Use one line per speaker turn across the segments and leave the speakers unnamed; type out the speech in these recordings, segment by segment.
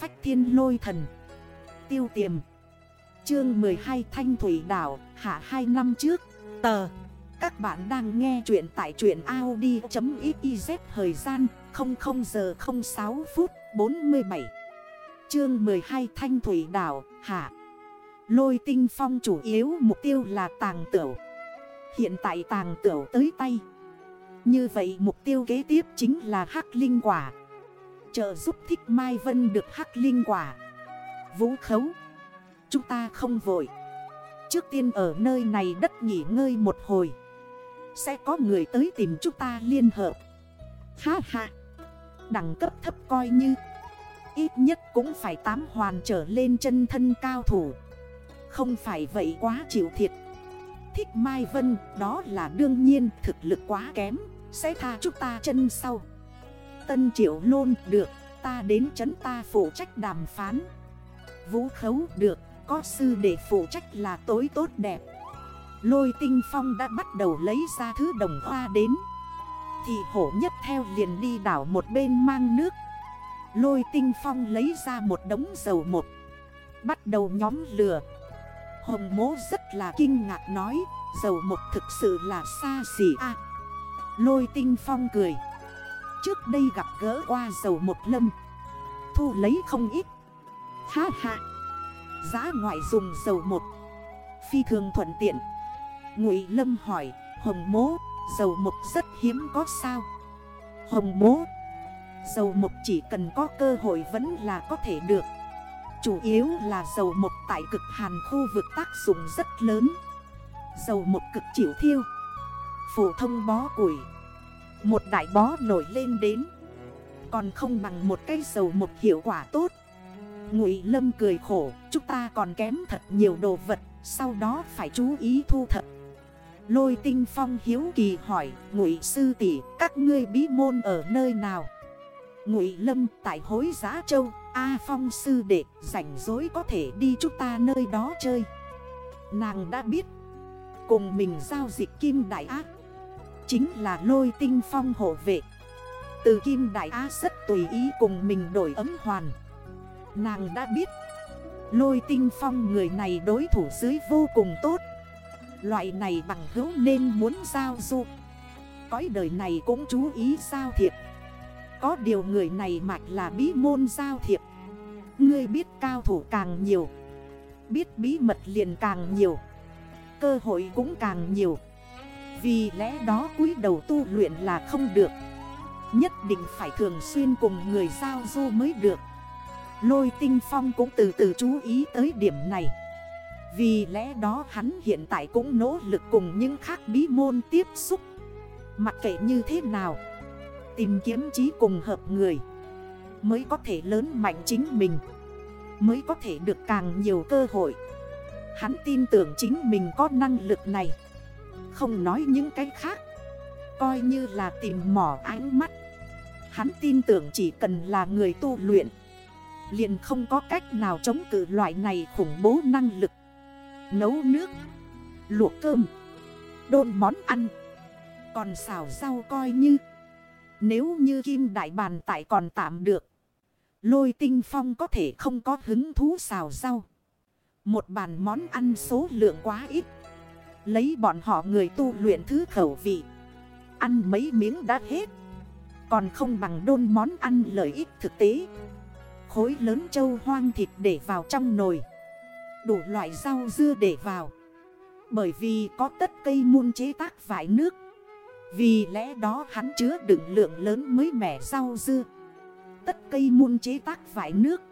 phách thiên lôi thần. Tiêu tiềm. Chương 12 Thanh Thủy Đảo, Hạ 2 năm trước. Tờ. Các bạn đang nghe chuyện tại chuyện Audi.xyz Thời gian 00 giờ 06 phút 47 Chương 12 Thanh Thủy Đảo, Hạ. Lôi tinh phong chủ yếu mục tiêu là tàng tửu. Hiện tại tàng tửu tới tay. Như vậy mục tiêu kế tiếp chính là hắc linh quả. Trợ giúp thích Mai Vân được hắc linh quả. Vũ khấu. Chúng ta không vội. Trước tiên ở nơi này đất nghỉ ngơi một hồi. Sẽ có người tới tìm chúng ta liên hợp. Ha ha. Đẳng cấp thấp coi như. Ít nhất cũng phải tám hoàn trở lên chân thân cao thủ. Không phải vậy quá chịu thiệt. Thích Mai Vân, đó là đương nhiên, thực lực quá kém. Sẽ tha chúng ta chân sau. Tân Triệu luôn được. Ta đến chấn ta phụ trách đàm phán. Vũ khấu, được. Có sư để phụ trách là tối tốt đẹp. Lôi tinh phong đã bắt đầu lấy ra thứ đồng hoa đến. Thì hổ nhất theo liền đi đảo một bên mang nước. Lôi tinh phong lấy ra một đống dầu một Bắt đầu nhóm lửa. Hồng mố rất là kinh ngạc nói, Dầu một thực sự là xa xỉ à Lôi tinh phong cười. Trước đây gặp gỡ qua dầu một lâm. Thu lấy không ít. Ha ha. Giá ngoại dùng dầu một. Phi thường thuận tiện. Ngụy lâm hỏi, Hồng mố, Dầu một rất hiếm có sao? Hồng mố, Dầu một chỉ cần có cơ hội vẫn là có thể được. Chủ yếu là dầu một tại cực hàn khu vực tác dụng rất lớn. Dầu một cực chịu thiêu. Phổ thông bó củi một đại bó nổi lên đến. Còn không bằng một cây dầu một hiệu quả tốt. Ngụy Lâm cười khổ, Chúng ta còn kém thật nhiều đồ vật, Sau đó phải chú ý thu thập. Lôi tinh phong hiếu kỳ hỏi, Ngụy sư tỷ, các ngươi bí môn ở nơi nào? Ngụy Lâm, tại hối giá châu, A Phong sư đệ, rảnh dối có thể đi chúng ta nơi đó chơi. Nàng đã biết, Cùng mình giao dịch Kim Đại ác. Chính là lôi tinh phong hộ vệ. Từ Kim Đại Á rất tùy ý cùng mình đổi ấm hoàn. Nàng đã biết, Lôi tinh phong người này đối thủ dưới vô cùng tốt. Loại này bằng hữu nên muốn giao du. Cõi đời này cũng chú ý giao thiệp. Có điều người này mạch là bí môn giao thiệp. Ngươi biết cao thủ càng nhiều, Biết bí mật liền càng nhiều, Cơ hội cũng càng nhiều. Vì lẽ đó cúi đầu tu luyện là không được. Nhất định phải thường xuyên cùng người giao du mới được. Lôi tinh phong cũng từ từ chú ý tới điểm này. Vì lẽ đó hắn hiện tại cũng nỗ lực cùng những khác bí môn tiếp xúc. Mặc kệ như thế nào, Tìm kiếm trí cùng hợp người Mới có thể lớn mạnh chính mình, Mới có thể được càng nhiều cơ hội. Hắn tin tưởng chính mình có năng lực này. Không nói những cái khác. Coi như là tìm mỏ ánh mắt. Hắn tin tưởng chỉ cần là người tu luyện. Liền không có cách nào chống cự loại này khủng bố năng lực. Nấu nước. Luộc cơm. Đôn món ăn. Còn xào rau coi như. Nếu như kim đại bàn tại còn tạm được, Lôi tinh phong có thể không có hứng thú xào rau. Một bàn món ăn số lượng quá ít. Lấy bọn họ người tu luyện thứ khẩu vị. Ăn mấy miếng đã hết. Còn không bằng đôn món ăn lợi ích thực tế. Khối lớn châu hoang thịt để vào trong nồi. Đủ loại rau dưa để vào. Bởi vì có tất cây muôn chế tác vải nước. Vì lẽ đó hắn chứa đựng lượng lớn mới mẻ rau dưa. Tất cây muôn chế tác vải nước.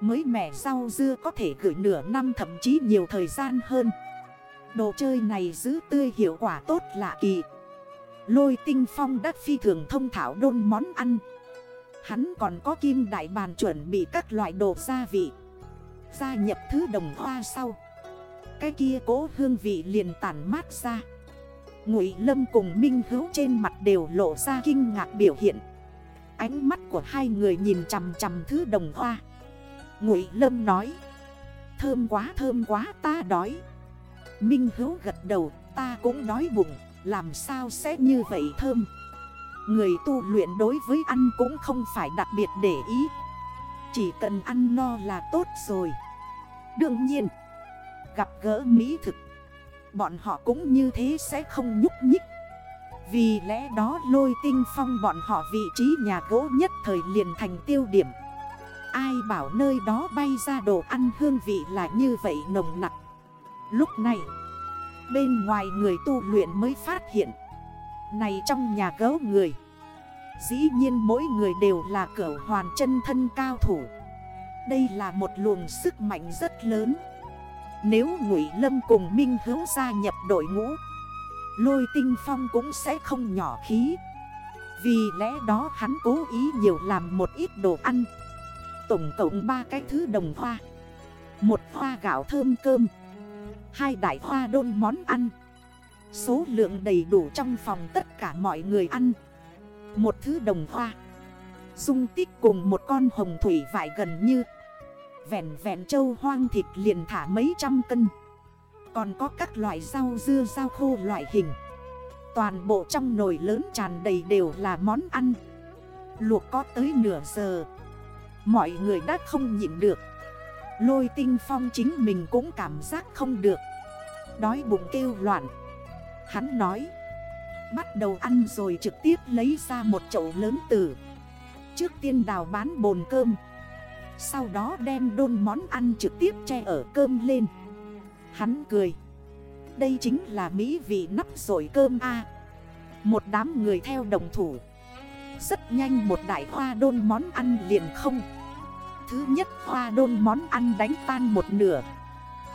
Mới mẻ rau dưa có thể gửi nửa năm thậm chí nhiều thời gian hơn. Đồ chơi này giữ tươi hiệu quả tốt lạ kỳ. Lôi tinh phong đắc phi thường thông thảo đôn món ăn. Hắn còn có kim đại bàn chuẩn bị các loại đồ gia vị. Gia nhập thứ đồng hoa sau. Cái kia cố hương vị liền tản mát ra. Ngụy Lâm cùng Minh Hữu trên mặt đều lộ ra kinh ngạc biểu hiện. Ánh mắt của hai người nhìn chằm chằm thứ đồng hoa. Ngụy Lâm nói, Thơm quá thơm quá, ta đói. Minh Hữu gật đầu, ta cũng đói bụng, Làm sao sẽ như vậy thơm? Người tu luyện đối với ăn cũng không phải đặc biệt để ý. Chỉ cần ăn no là tốt rồi. Đương nhiên, Gặp gỡ mỹ thực, Bọn họ cũng như thế sẽ không nhúc nhích. Vì lẽ đó lôi tinh phong bọn họ vị trí nhà gỗ nhất thời liền thành tiêu điểm. Ai bảo nơi đó bay ra đồ ăn hương vị là như vậy nồng nặng Lúc này, Bên ngoài người tu luyện mới phát hiện. Này trong nhà gấu người, Dĩ nhiên mỗi người đều là cỡ hoàn chân thân cao thủ. Đây là một luồng sức mạnh rất lớn. Nếu Ngụy Lâm cùng Minh Hữu gia nhập đội ngũ, Lôi tinh phong cũng sẽ không nhỏ khí. Vì lẽ đó hắn cố ý nhiều làm một ít đồ ăn. Tổng cộng 3 cái thứ đồng hoa. Một hoa gạo thơm cơm. Hai đại hoa đôn món ăn. Số lượng đầy đủ trong phòng tất cả mọi người ăn. Một thứ đồng hoa. Dung tích cùng một con hồng thủy vải gần như. Vẹn vẹn châu hoang thịt liền thả mấy trăm cân. Còn có các loại rau dưa rau khô loại hình. Toàn bộ trong nồi lớn tràn đầy đều là món ăn. Luộc có tới nửa giờ. Mọi người đã không nhịn được. Lôi tinh phong chính mình cũng cảm giác không được. Đói bụng kêu loạn. Hắn nói, Bắt đầu ăn rồi trực tiếp lấy ra một chậu lớn tử. Trước tiên đào bán bồn cơm. Sau đó đem đôn món ăn trực tiếp che ở cơm lên. Hắn cười, Đây chính là mỹ vị nắp rồi cơm A. Một đám người theo đồng thủ. Rất nhanh một đại hoa đôn món ăn liền không Thứ nhất hoa đôn món ăn đánh tan một nửa.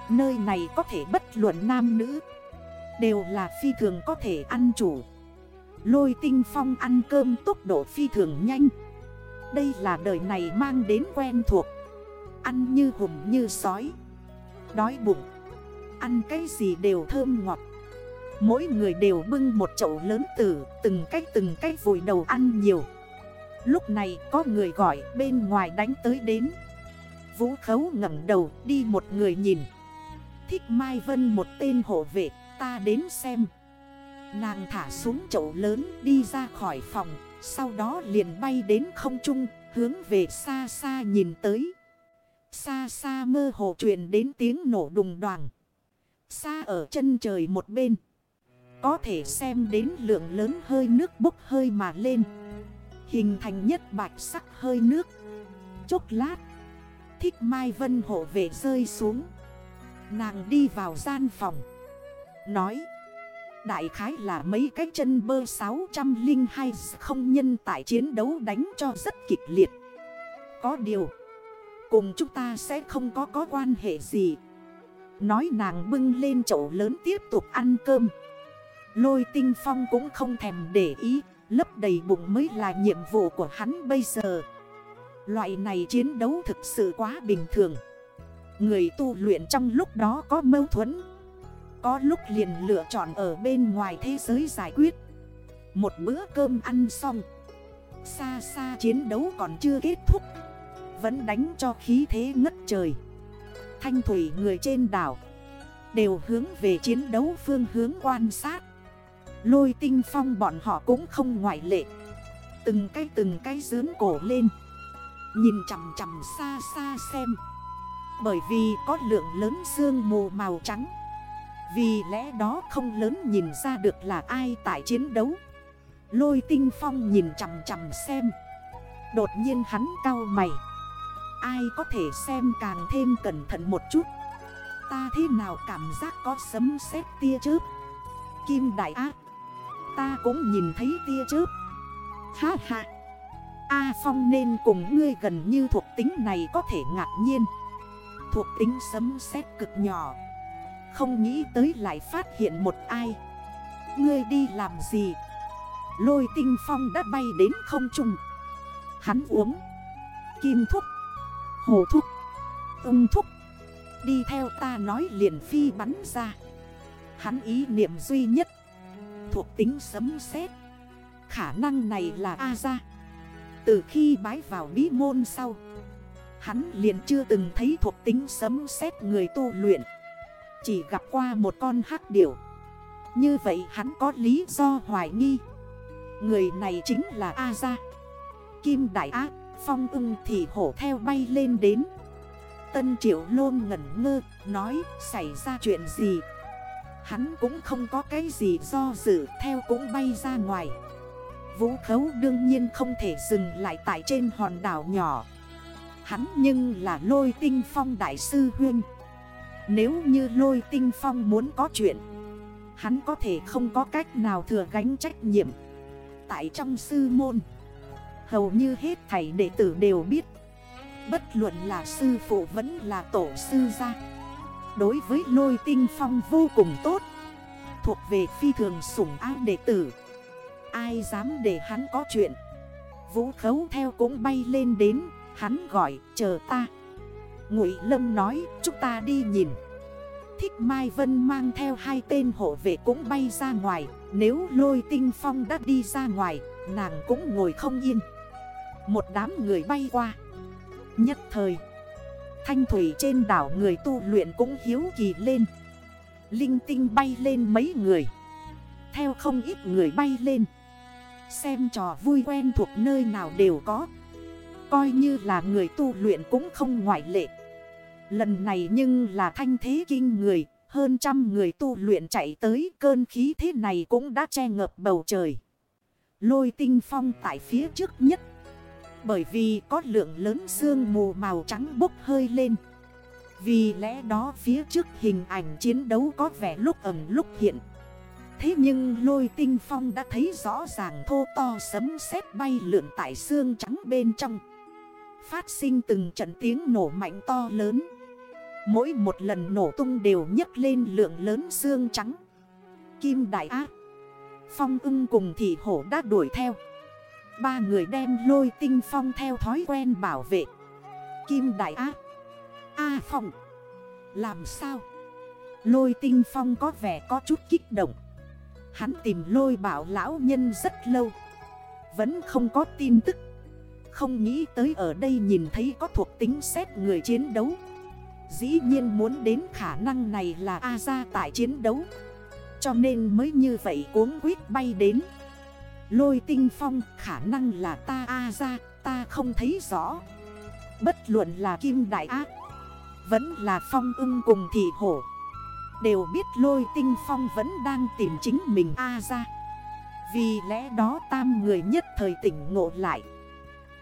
Nơi này có thể bất luận nam nữ, Đều là phi thường có thể ăn chủ. Lôi tinh phong ăn cơm tốc độ phi thường nhanh. Đây là đời này mang đến quen thuộc. Ăn như hùm như sói, Đói bụng. Ăn cái gì đều thơm ngọt. Mỗi người đều bưng một chậu lớn tử Từng cách từng cách vùi đầu ăn nhiều. Lúc này có người gọi bên ngoài đánh tới đến. Vũ khấu ngẩng đầu đi một người nhìn. Thích Mai Vân một tên hộ vệ, ta đến xem. Nàng thả xuống chậu lớn đi ra khỏi phòng, Sau đó liền bay đến không trung, hướng về xa xa nhìn tới. Xa xa mơ hồ truyền đến tiếng nổ đùng đoàn Xa ở chân trời một bên. Có thể xem đến lượng lớn hơi nước bốc hơi mà lên. Hình thành nhất bạch sắc hơi nước. Chốc lát, Thích Mai Vân hộ vệ rơi xuống. Nàng đi vào gian phòng. Nói, Đại khái là mấy cái chân bơ 602 không nhân tại chiến đấu đánh cho rất kịch liệt. Có điều, Cùng chúng ta sẽ không có có quan hệ gì. Nói nàng bưng lên chậu lớn tiếp tục ăn cơm. Lôi tinh phong cũng không thèm để ý. Lấp đầy bụng mới là nhiệm vụ của hắn bây giờ. Loại này chiến đấu thực sự quá bình thường. Người tu luyện trong lúc đó có mâu thuẫn, Có lúc liền lựa chọn ở bên ngoài thế giới giải quyết. Một bữa cơm ăn xong, Xa xa chiến đấu còn chưa kết thúc, Vẫn đánh cho khí thế ngất trời. Thanh thủy người trên đảo Đều hướng về chiến đấu phương hướng quan sát. Lôi tinh phong bọn họ cũng không ngoại lệ. Từng cái từng cái dướn cổ lên. Nhìn chằm chằm xa xa xem. Bởi vì có lượng lớn sương mù màu trắng. Vì lẽ đó không lớn nhìn ra được là ai tại chiến đấu. Lôi tinh phong nhìn chằm chằm xem. Đột nhiên hắn cao mày. Ai có thể xem càng thêm cẩn thận một chút? Ta thế nào cảm giác có sấm sét tia chớp? Kim đại ác. Ta cũng nhìn thấy tia chớp. Ha ha. A Phong nên cùng ngươi gần như thuộc tính này có thể ngạc nhiên. Thuộc tính sấm sét cực nhỏ. Không nghĩ tới lại phát hiện một ai. Ngươi đi làm gì? Lôi tinh phong đã bay đến không trung. Hắn uống. Kim thúc. Hồ thúc. Ung thúc. Đi theo ta nói liền phi bắn ra. Hắn ý niệm duy nhất Thuộc tính sấm sét. Khả năng này là A ra Từ khi bái vào bí môn sau, Hắn liền chưa từng thấy thuộc tính sấm sét người tu luyện. Chỉ gặp qua một con hắc điểu. Như vậy hắn có lý do hoài nghi. Người này chính là A Gia. Kim Đại Ác Phong ưng thì hổ theo bay lên đến. Tân triệu lôn ngẩn ngơ, Nói, xảy ra chuyện gì? Hắn cũng không có cái gì do dự, Theo cũng bay ra ngoài. Vũ khấu đương nhiên không thể dừng lại tại trên hòn đảo nhỏ. Hắn nhưng là lôi tinh phong đại sư huyên. Nếu như lôi tinh phong muốn có chuyện, Hắn có thể không có cách nào thừa gánh trách nhiệm. Tại trong sư môn, Hầu như hết thầy đệ tử đều biết. Bất luận là sư phụ vẫn là tổ sư gia. Đối với lôi tinh phong vô cùng tốt. Thuộc về phi thường sủng ác đệ tử. Ai dám để hắn có chuyện? Vũ khấu theo cũng bay lên đến, Hắn gọi, chờ ta. Ngụy Lâm nói, chúng ta đi nhìn. Thích Mai Vân mang theo hai tên hộ vệ cũng bay ra ngoài. Nếu lôi tinh phong đã đi ra ngoài, Nàng cũng ngồi không yên. Một đám người bay qua. Nhất thời Thanh thủy trên đảo người tu luyện cũng hiếu kỳ lên. Linh tinh bay lên mấy người. Theo không ít người bay lên. Xem trò vui quen thuộc nơi nào đều có. Coi như là người tu luyện cũng không ngoại lệ. Lần này nhưng là thanh thế kinh người, Hơn trăm người tu luyện chạy tới cơn khí thế này cũng đã che ngập bầu trời. Lôi tinh phong tại phía trước nhất. Bởi vì có lượng lớn sương mù màu trắng bốc hơi lên. Vì lẽ đó phía trước hình ảnh chiến đấu có vẻ lúc ẩm lúc hiện. Thế nhưng lôi tinh phong đã thấy rõ ràng thô to sấm sét bay lượn tại xương trắng bên trong. Phát sinh từng trận tiếng nổ mạnh to lớn. Mỗi một lần nổ tung đều nhấc lên lượng lớn xương trắng. Kim Đại Ác Phong ưng cùng thị hổ đã đuổi theo. Ba người đem lôi tinh phong theo thói quen bảo vệ. Kim Đại Á, A Phong. Làm sao? Lôi tinh phong có vẻ có chút kích động. Hắn tìm lôi bảo lão nhân rất lâu. Vẫn không có tin tức. Không nghĩ tới ở đây nhìn thấy có thuộc tính xét người chiến đấu. Dĩ nhiên muốn đến khả năng này là A ra tại chiến đấu. Cho nên mới như vậy cuốn quýt bay đến. Lôi tinh phong khả năng là ta A ra ta không thấy rõ. Bất luận là kim đại ác Vẫn là phong ưng cùng thị hổ Đều biết lôi tinh phong vẫn đang tìm chính mình A ra. Vì lẽ đó tam người nhất thời tỉnh ngộ lại.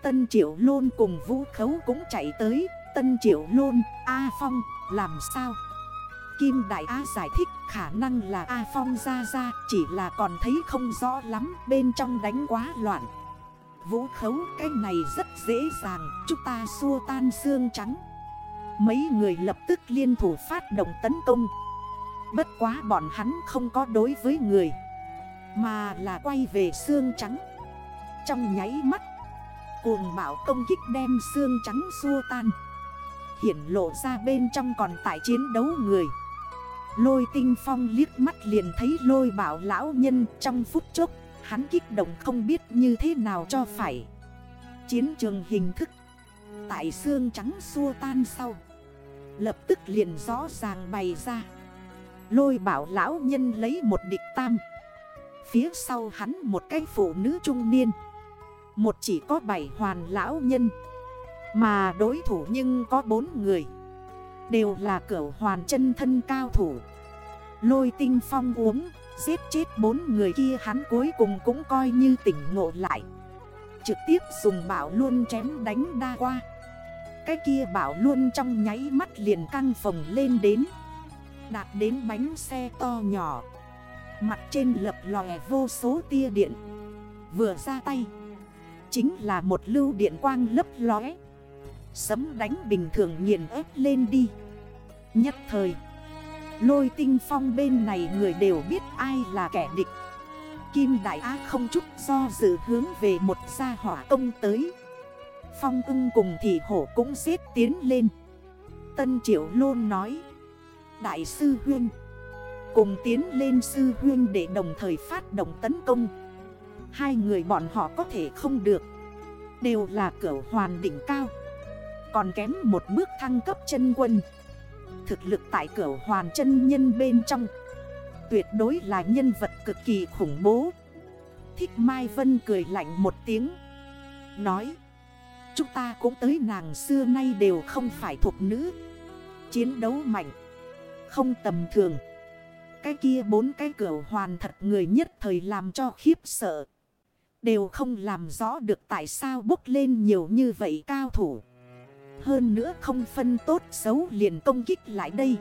Tân Triệu Lôn cùng Vũ Khấu cũng chạy tới. Tân Triệu Lôn, A Phong, làm sao? Kim Đại A giải thích, khả năng là A Phong ra ra, Chỉ là còn thấy không rõ lắm, bên trong đánh quá loạn. Vũ khấu, cái này rất dễ dàng, Chúng ta xua tan xương trắng. Mấy người lập tức liên thủ phát động tấn công. Bất quá bọn hắn không có đối với người, Mà là quay về xương trắng. Trong nháy mắt, Cuồng bảo công kích đem xương trắng xua tan. Hiển lộ ra bên trong còn tại chiến đấu người. Lôi tinh phong liếc mắt liền thấy lôi bảo lão nhân trong phút chốc, Hắn kích động không biết như thế nào cho phải. Chiến trường hình thức, Tại xương trắng xua tan sau, Lập tức liền rõ ràng bày ra. Lôi bảo lão nhân lấy một địch tam, Phía sau hắn một cái phụ nữ trung niên. Một chỉ có bảy hoàn lão nhân, Mà đối thủ nhưng có bốn người. Đều là cửu hoàn chân thân cao thủ. Lôi tinh phong uống, Giết chết bốn người kia hắn cuối cùng cũng coi như tỉnh ngộ lại. Trực tiếp dùng bảo luôn chém đánh đa qua. Cái kia bảo luôn trong nháy mắt liền căng phồng lên đến. Đạt đến bánh xe to nhỏ. Mặt trên lập lòe vô số tia điện. Vừa ra tay, Chính là một lưu điện quang lấp lóe. Sấm đánh bình thường nghiền ép lên đi. Nhất thời, Lôi tinh phong bên này người đều biết ai là kẻ địch. Kim Đại Á không chút do dự hướng về một gia hỏa công tới. Phong ưng cùng thị hổ cũng xếp tiến lên. Tân Triệu luôn nói, Đại sư Huyên, Cùng tiến lên sư Huyên để đồng thời phát động tấn công. Hai người bọn họ có thể không được, Đều là cửa hoàn đỉnh cao. Còn kém một bước thăng cấp chân quân. Thực lực tại cửa hoàn chân nhân bên trong, Tuyệt đối là nhân vật cực kỳ khủng bố. Thích Mai Vân cười lạnh một tiếng, Nói, Chúng ta cũng tới nàng xưa nay đều không phải thuộc nữ. Chiến đấu mạnh, Không tầm thường. Cái kia bốn cái cửa hoàn thật người nhất thời làm cho khiếp sợ. Đều không làm rõ được tại sao bốc lên nhiều như vậy cao thủ. Hơn nữa không phân tốt xấu liền công kích lại đây.